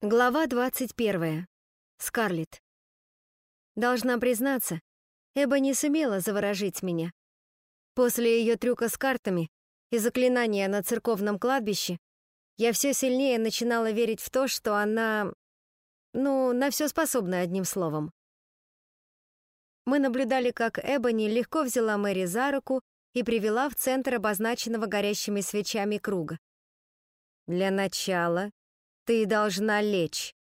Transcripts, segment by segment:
Глава 21. Скарлетт. Должна признаться, Эба не сумела заворожить меня. После ее трюка с картами и заклинания на церковном кладбище я все сильнее начинала верить в то, что она... ну, на все способна одним словом. Мы наблюдали, как Эбони легко взяла Мэри за руку и привела в центр обозначенного горящими свечами круга. Для начала «Ты должна лечь.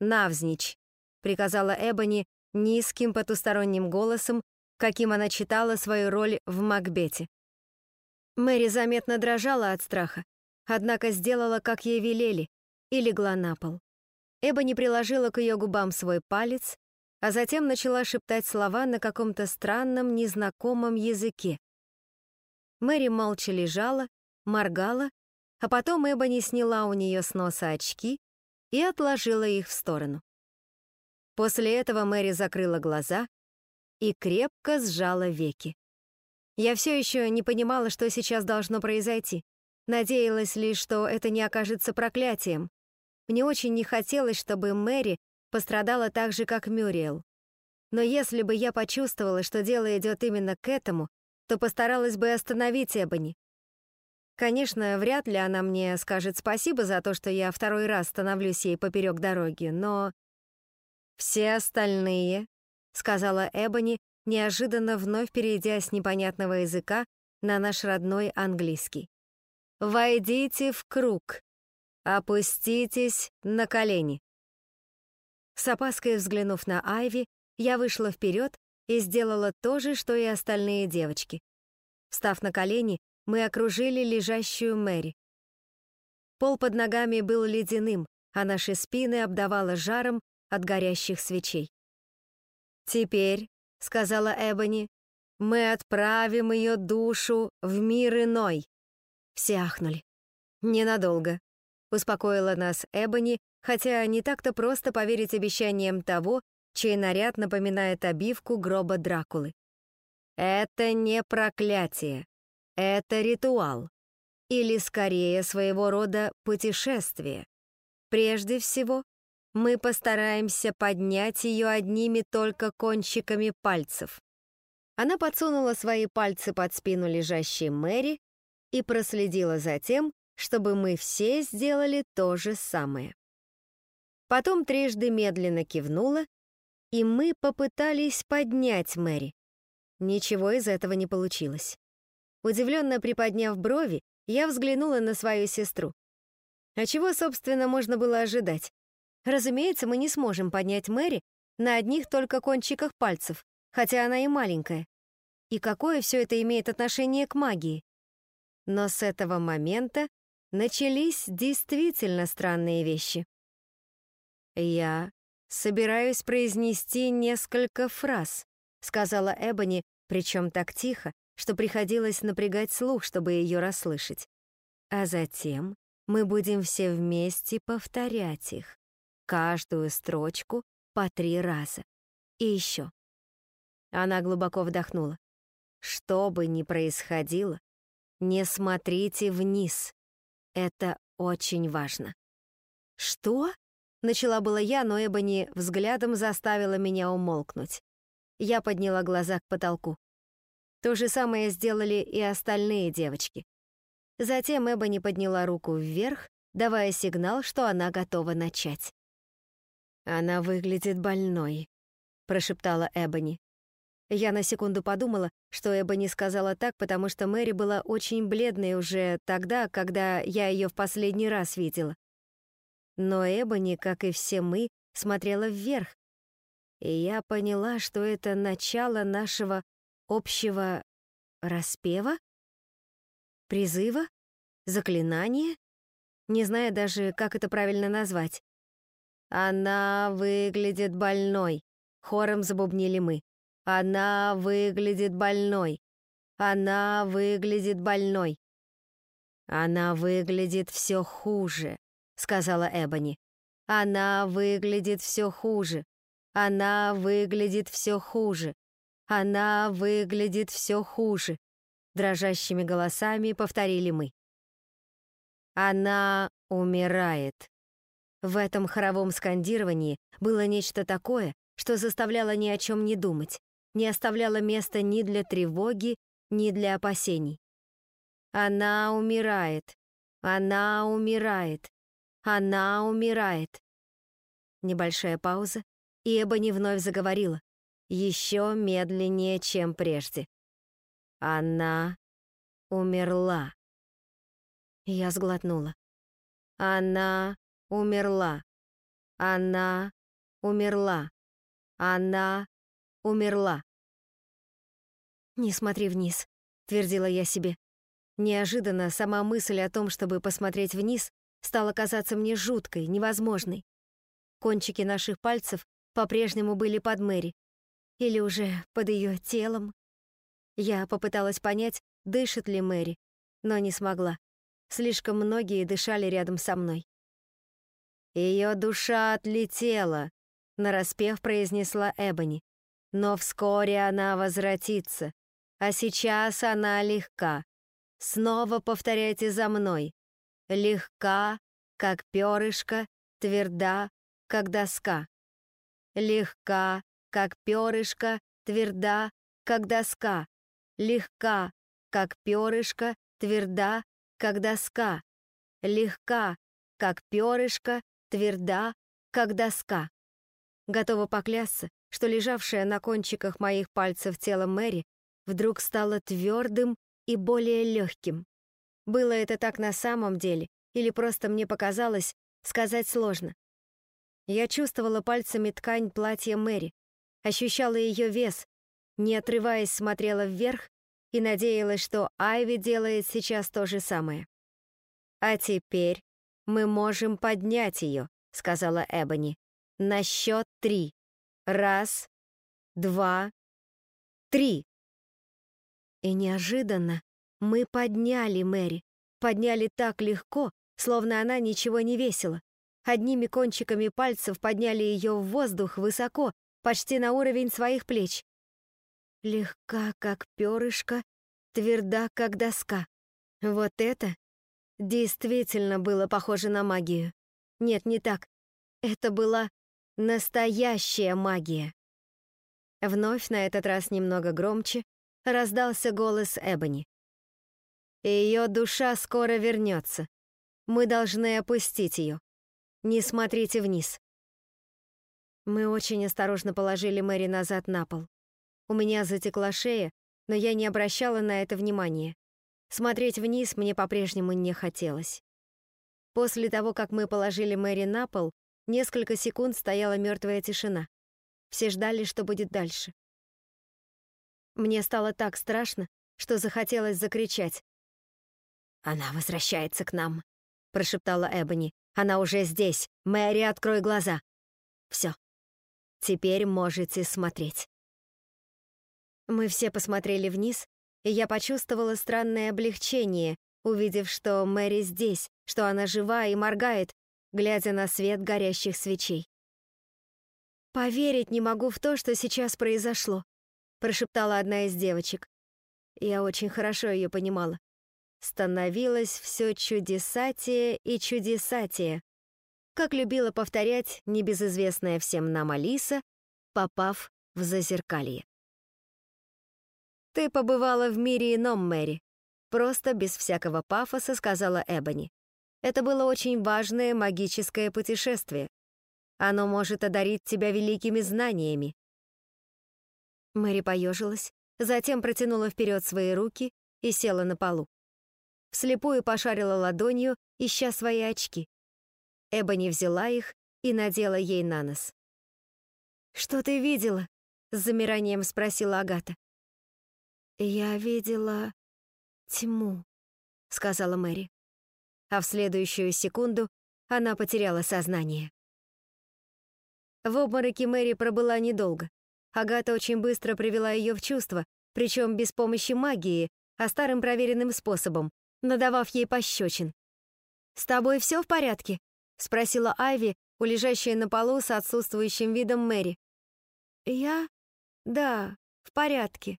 Навзничь», — приказала Эбони низким потусторонним голосом, каким она читала свою роль в Макбете. Мэри заметно дрожала от страха, однако сделала, как ей велели, и легла на пол. Эбони приложила к ее губам свой палец, а затем начала шептать слова на каком-то странном, незнакомом языке. Мэри молча лежала, моргала а потом Эбони сняла у нее с носа очки и отложила их в сторону. После этого Мэри закрыла глаза и крепко сжала веки. Я все еще не понимала, что сейчас должно произойти. Надеялась лишь, что это не окажется проклятием. Мне очень не хотелось, чтобы Мэри пострадала так же, как Мюриэл. Но если бы я почувствовала, что дело идет именно к этому, то постаралась бы остановить Эбони, Конечно, вряд ли она мне скажет спасибо за то, что я второй раз становлюсь ей поперек дороги, но... «Все остальные», — сказала Эбони, неожиданно вновь перейдя с непонятного языка на наш родной английский. «Войдите в круг. Опуститесь на колени». С опаской взглянув на Айви, я вышла вперед и сделала то же, что и остальные девочки. Встав на колени, мы окружили лежащую Мэри. Пол под ногами был ледяным, а наши спины обдавало жаром от горящих свечей. «Теперь», — сказала Эбони, — «мы отправим ее душу в мир иной». Все ахнули. «Ненадолго», — успокоила нас Эбони, хотя не так-то просто поверить обещаниям того, чей наряд напоминает обивку гроба Дракулы. «Это не проклятие. Это ритуал. Или, скорее, своего рода путешествие. Прежде всего, мы постараемся поднять ее одними только кончиками пальцев. Она подсунула свои пальцы под спину лежащей Мэри и проследила за тем, чтобы мы все сделали то же самое. Потом трижды медленно кивнула, и мы попытались поднять Мэри. Ничего из этого не получилось. Удивленно приподняв брови, я взглянула на свою сестру. А чего, собственно, можно было ожидать? Разумеется, мы не сможем поднять Мэри на одних только кончиках пальцев, хотя она и маленькая. И какое все это имеет отношение к магии? Но с этого момента начались действительно странные вещи. «Я собираюсь произнести несколько фраз», — сказала Эбони, причем так тихо, что приходилось напрягать слух, чтобы ее расслышать. А затем мы будем все вместе повторять их, каждую строчку по три раза. И еще. Она глубоко вдохнула. Что бы ни происходило, не смотрите вниз. Это очень важно. Что? Начала была я, но Эбони взглядом заставила меня умолкнуть. Я подняла глаза к потолку. То же самое сделали и остальные девочки. Затем Эбони подняла руку вверх, давая сигнал, что она готова начать. «Она выглядит больной», — прошептала Эбони. Я на секунду подумала, что Эбони сказала так, потому что Мэри была очень бледной уже тогда, когда я ее в последний раз видела. Но Эбони, как и все мы, смотрела вверх, и я поняла, что это начало нашего общего распева? Призыва? Заклинания? Не знаю даже, как это правильно назвать. «Она выглядит больной», — хором забубнили мы. «Она выглядит больной. Она выглядит больной». «Она выглядит все хуже», — сказала Эбони. «Она выглядит все хуже. Она выглядит все хуже. Она выглядит все хуже, дрожащими голосами повторили мы. Она умирает. В этом хоровом скандировании было нечто такое, что заставляло ни о чем не думать, не оставляло места ни для тревоги, ни для опасений. Она умирает. Она умирает. Она умирает. Небольшая пауза, и Эбони вновь заговорила, еще медленнее, чем прежде. Она умерла. Я сглотнула. Она умерла. Она умерла. Она умерла. «Не смотри вниз», — твердила я себе. Неожиданно сама мысль о том, чтобы посмотреть вниз, стала казаться мне жуткой, невозможной. Кончики наших пальцев по-прежнему были под Мэри. Или уже под ее телом. Я попыталась понять, дышит ли Мэри, но не смогла. Слишком многие дышали рядом со мной. Ее душа отлетела, нараспев произнесла Эбони. Но вскоре она возвратится, а сейчас она легка. Снова повторяйте за мной. Легка, как перышко, тверда, как доска. Легка, как перышко, тверда, как доска. Легка, как перышко, тверда, как доска. Легка, как перышко, тверда, как доска. Готова поклясться, что лежавшее на кончиках моих пальцев тело Мэри вдруг стало твердым и более легким. Было это так на самом деле, или просто мне показалось, сказать сложно. Я чувствовала пальцами ткань платья Мэри, ощущала ее вес, не отрываясь смотрела вверх и надеялась, что Айви делает сейчас то же самое. А теперь мы можем поднять ее, сказала Эбони. На счет три. Раз, два, три. И неожиданно мы подняли Мэри. Подняли так легко, словно она ничего не весила. Одними кончиками пальцев подняли ее в воздух высоко, почти на уровень своих плеч. Легка, как перышко, тверда, как доска. Вот это действительно было похоже на магию. Нет, не так. Это была настоящая магия. Вновь, на этот раз немного громче, раздался голос Эбони. Ее душа скоро вернется. Мы должны опустить ее. Не смотрите вниз. Мы очень осторожно положили Мэри назад на пол. У меня затекла шея, но я не обращала на это внимания. Смотреть вниз мне по-прежнему не хотелось. После того, как мы положили Мэри на пол, несколько секунд стояла мертвая тишина. Все ждали, что будет дальше. Мне стало так страшно, что захотелось закричать. «Она возвращается к нам», — прошептала Эбони. «Она уже здесь. Мэри, открой глаза». «Все. Теперь можете смотреть». Мы все посмотрели вниз, и я почувствовала странное облегчение, увидев, что Мэри здесь, что она жива и моргает, глядя на свет горящих свечей. «Поверить не могу в то, что сейчас произошло», прошептала одна из девочек. Я очень хорошо ее понимала. Становилось все чудесатее и чудесатее, как любила повторять небезызвестная всем нам Алиса, попав в зазеркалье. «Ты побывала в мире ином, Мэри», просто без всякого пафоса сказала Эбони. Это было очень важное магическое путешествие. Оно может одарить тебя великими знаниями. Мэри поежилась, затем протянула вперед свои руки и села на полу. Вслепую пошарила ладонью, ища свои очки. Эбони взяла их и надела ей на нос. «Что ты видела?» — с замиранием спросила Агата. «Я видела тьму», — сказала Мэри. А в следующую секунду она потеряла сознание. В обмороке Мэри пробыла недолго. Агата очень быстро привела ее в чувство, причем без помощи магии, а старым проверенным способом, надавав ей пощечин. «С тобой все в порядке?» — спросила Айви, у лежащей на полу с отсутствующим видом Мэри. «Я? Да, в порядке».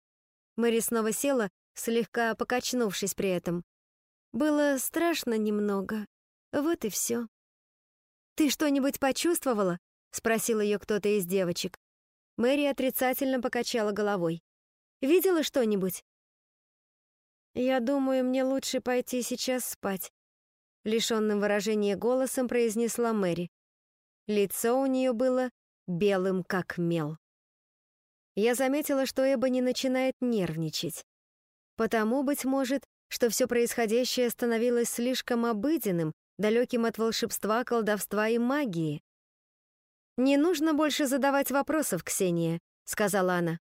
Мэри снова села, слегка покачнувшись при этом. Было страшно немного. Вот и все. «Ты что-нибудь почувствовала?» — спросил ее кто-то из девочек. Мэри отрицательно покачала головой. «Видела что-нибудь?» «Я думаю, мне лучше пойти сейчас спать», — лишенным выражения голосом произнесла Мэри. Лицо у нее было белым как мел. Я заметила, что Эбони начинает нервничать. Потому, быть может, что все происходящее становилось слишком обыденным, далеким от волшебства, колдовства и магии. «Не нужно больше задавать вопросов, Ксения», — сказала она.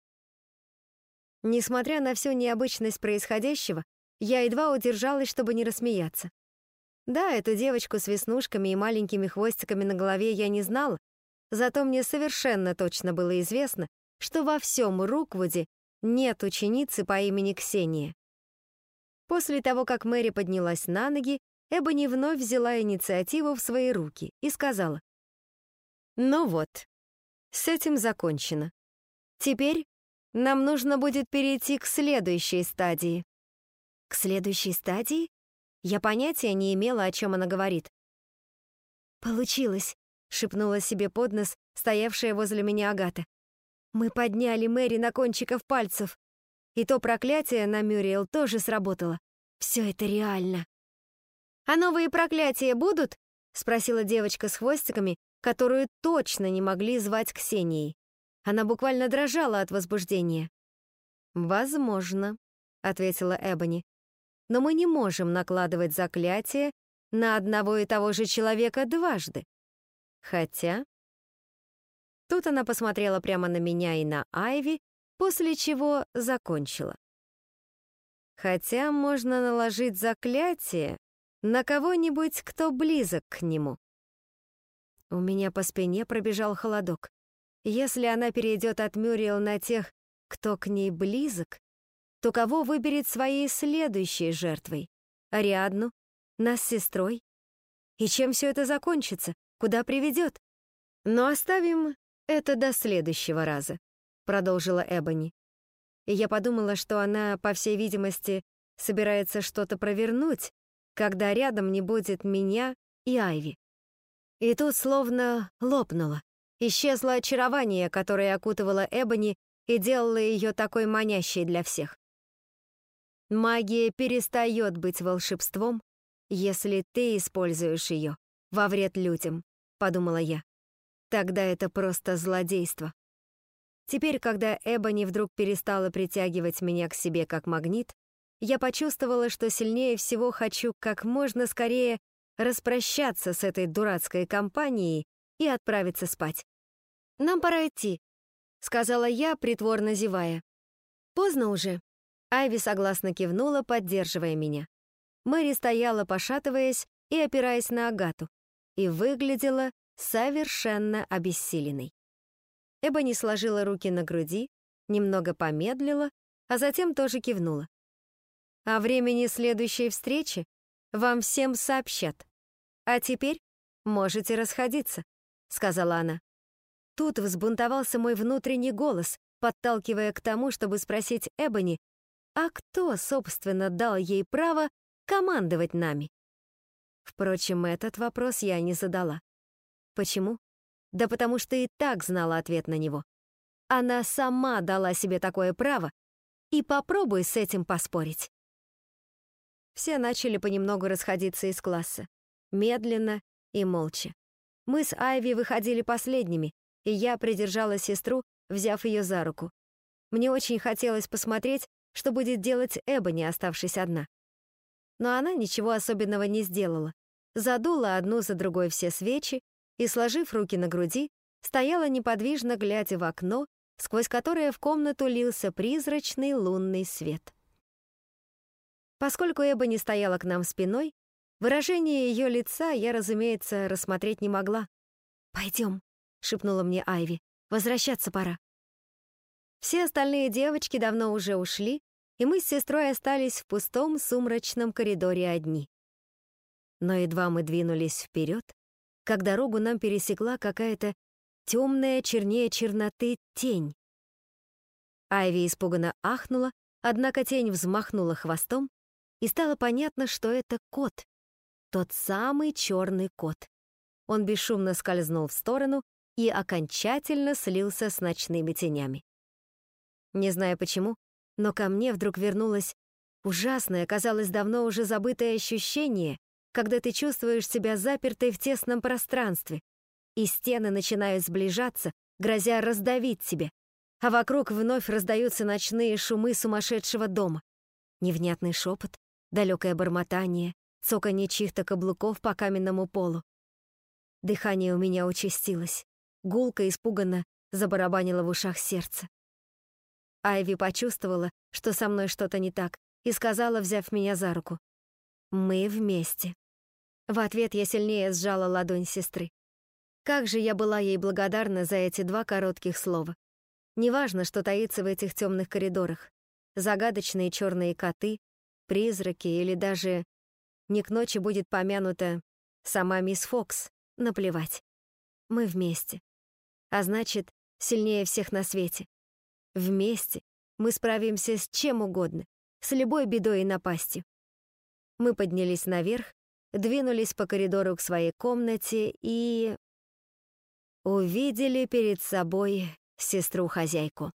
Несмотря на всю необычность происходящего, я едва удержалась, чтобы не рассмеяться. Да, эту девочку с веснушками и маленькими хвостиками на голове я не знала, зато мне совершенно точно было известно, что во всем Руквуде нет ученицы по имени Ксения. После того, как Мэри поднялась на ноги, Эбони вновь взяла инициативу в свои руки и сказала. «Ну вот, с этим закончено. Теперь нам нужно будет перейти к следующей стадии». «К следующей стадии?» Я понятия не имела, о чем она говорит. «Получилось», — шепнула себе под нос стоявшая возле меня Агата. «Мы подняли Мэри на кончиков пальцев. И то проклятие на Мюриэл тоже сработало. Все это реально». «А новые проклятия будут?» — спросила девочка с хвостиками, которую точно не могли звать Ксенией. Она буквально дрожала от возбуждения. «Возможно», — ответила Эбони но мы не можем накладывать заклятие на одного и того же человека дважды. Хотя... Тут она посмотрела прямо на меня и на Айви, после чего закончила. Хотя можно наложить заклятие на кого-нибудь, кто близок к нему. У меня по спине пробежал холодок. Если она перейдет от Мюриэл на тех, кто к ней близок, то кого выберет своей следующей жертвой? Ариадну? Нас с сестрой? И чем все это закончится? Куда приведет? Но оставим это до следующего раза, продолжила Эбони. И я подумала, что она, по всей видимости, собирается что-то провернуть, когда рядом не будет меня и Айви. И тут словно лопнуло. Исчезло очарование, которое окутывало Эбони и делало ее такой манящей для всех. Магия перестает быть волшебством, если ты используешь ее во вред людям, подумала я. Тогда это просто злодейство. Теперь, когда Эбони вдруг перестала притягивать меня к себе как магнит, я почувствовала, что сильнее всего хочу как можно скорее распрощаться с этой дурацкой компанией и отправиться спать. «Нам пора идти», — сказала я, притворно зевая. «Поздно уже». Айви согласно кивнула, поддерживая меня. Мэри стояла, пошатываясь и опираясь на Агату, и выглядела совершенно обессиленной. Эбони сложила руки на груди, немного помедлила, а затем тоже кивнула. «О времени следующей встречи вам всем сообщат. А теперь можете расходиться», — сказала она. Тут взбунтовался мой внутренний голос, подталкивая к тому, чтобы спросить Эбони, а кто, собственно, дал ей право командовать нами? Впрочем, этот вопрос я не задала. Почему? Да потому что и так знала ответ на него. Она сама дала себе такое право, и попробуй с этим поспорить. Все начали понемногу расходиться из класса, медленно и молча. Мы с Айви выходили последними, и я придержала сестру, взяв ее за руку. Мне очень хотелось посмотреть, что будет делать Эбони, оставшись одна. Но она ничего особенного не сделала. Задула одну за другой все свечи и, сложив руки на груди, стояла неподвижно, глядя в окно, сквозь которое в комнату лился призрачный лунный свет. Поскольку Эбони стояла к нам спиной, выражение ее лица я, разумеется, рассмотреть не могла. «Пойдем», — шепнула мне Айви, — «возвращаться пора». Все остальные девочки давно уже ушли, и мы с сестрой остались в пустом сумрачном коридоре одни. Но едва мы двинулись вперед, как дорогу нам пересекла какая-то темная, чернее черноты тень. Айви испуганно ахнула, однако тень взмахнула хвостом, и стало понятно, что это кот. Тот самый черный кот. он бесшумно скользнул в сторону и окончательно слился с ночными тенями. Не знаю почему, но ко мне вдруг вернулось ужасное, казалось, давно уже забытое ощущение, когда ты чувствуешь себя запертой в тесном пространстве, и стены начинают сближаться, грозя раздавить тебя, а вокруг вновь раздаются ночные шумы сумасшедшего дома. Невнятный шепот, далекое бормотание, цоканье чьих-то каблуков по каменному полу. Дыхание у меня участилось. Гулко испуганно забарабанило в ушах сердце. Айви почувствовала, что со мной что-то не так, и сказала, взяв меня за руку. «Мы вместе». В ответ я сильнее сжала ладонь сестры. Как же я была ей благодарна за эти два коротких слова. Неважно, что таится в этих темных коридорах. Загадочные черные коты, призраки или даже не к ночи будет помянута сама мисс Фокс. Наплевать. Мы вместе. А значит, сильнее всех на свете. Вместе мы справимся с чем угодно, с любой бедой и напастью. Мы поднялись наверх, двинулись по коридору к своей комнате и... увидели перед собой сестру-хозяйку.